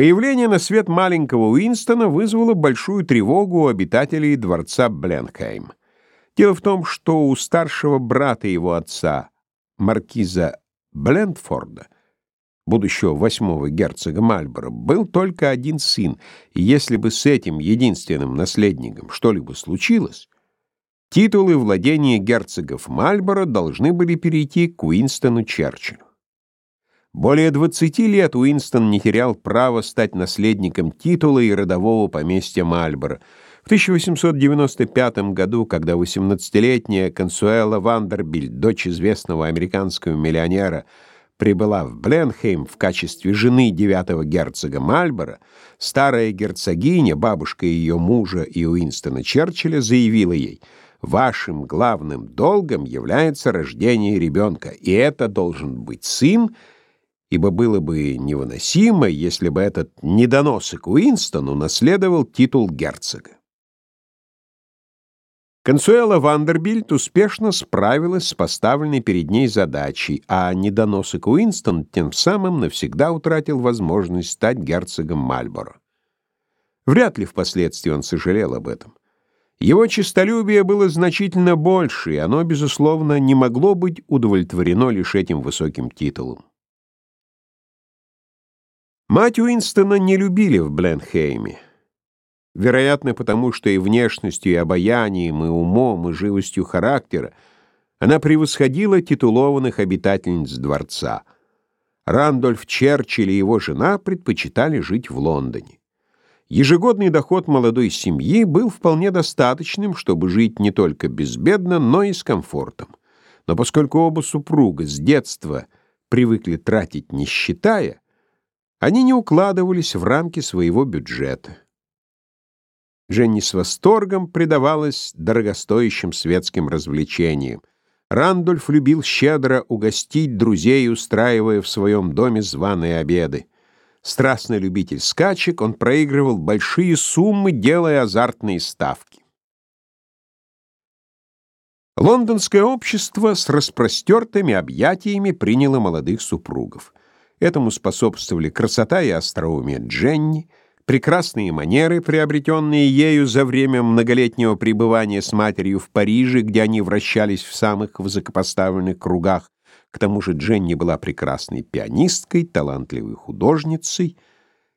Появление на свет маленького Уинстона вызвало большую тревогу у обитателей дворца Бленхейм. Дело в том, что у старшего брата его отца, маркиза Блендфорда, будущего восьмого герцога Мальборо, был только один сын, и если бы с этим единственным наследником что-либо случилось, титулы владения герцогов Мальборо должны были перейти к Уинстону Черчиллю. Более 20 лет Уинстон не терял права стать наследником титула и родового поместья Мальборо. В 1895 году, когда 18-летняя Консуэла Вандербильд, дочь известного американского миллионера, прибыла в Бленхейм в качестве жены девятого герцога Мальборо, старая герцогиня, бабушка ее мужа и Уинстона Черчилля, заявила ей, «Вашим главным долгом является рождение ребенка, и это должен быть сын, ибо было бы невыносимо, если бы этот недоносок Уинстон унаследовал титул герцога. Консуэла Вандербильд успешно справилась с поставленной перед ней задачей, а недоносок Уинстон тем самым навсегда утратил возможность стать герцогом Мальборо. Вряд ли впоследствии он сожалел об этом. Его честолюбие было значительно больше, и оно, безусловно, не могло быть удовлетворено лишь этим высоким титулом. Мать Уинстона не любили в Бленхейме. Вероятно, потому что и внешностью, и обаянием, и умом, и живостью характера она превосходила титулованных обитательниц дворца. Рандольф Черчилль и его жена предпочитали жить в Лондоне. Ежегодный доход молодой семьи был вполне достаточным, чтобы жить не только безбедно, но и с комфортом. Но поскольку оба супруга с детства привыкли тратить не считая, они не укладывались в рамки своего бюджета. Женни с восторгом предавалась дорогостоящим светским развлечениям. Рандольф любил щедро угостить друзей, устраивая в своем доме званые обеды. Страстный любитель скачек, он проигрывал большие суммы, делая азартные ставки. Лондонское общество с распростертыми объятиями приняло молодых супругов. Этому способствовали красота и остроумие Дженни, прекрасные манеры, приобретенные ею за время многолетнего пребывания с матерью в Париже, где они вращались в самых высокопоставленных кругах. К тому же Дженни была прекрасной пианисткой, талантливой художницей,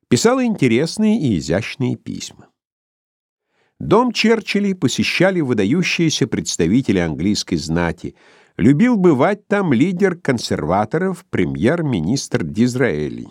писала интересные и изящные письма. Дом Черчилли посещали выдающиеся представители английской знати — любил бывать там лидер консерваторов, премьер-министр Дизраэли.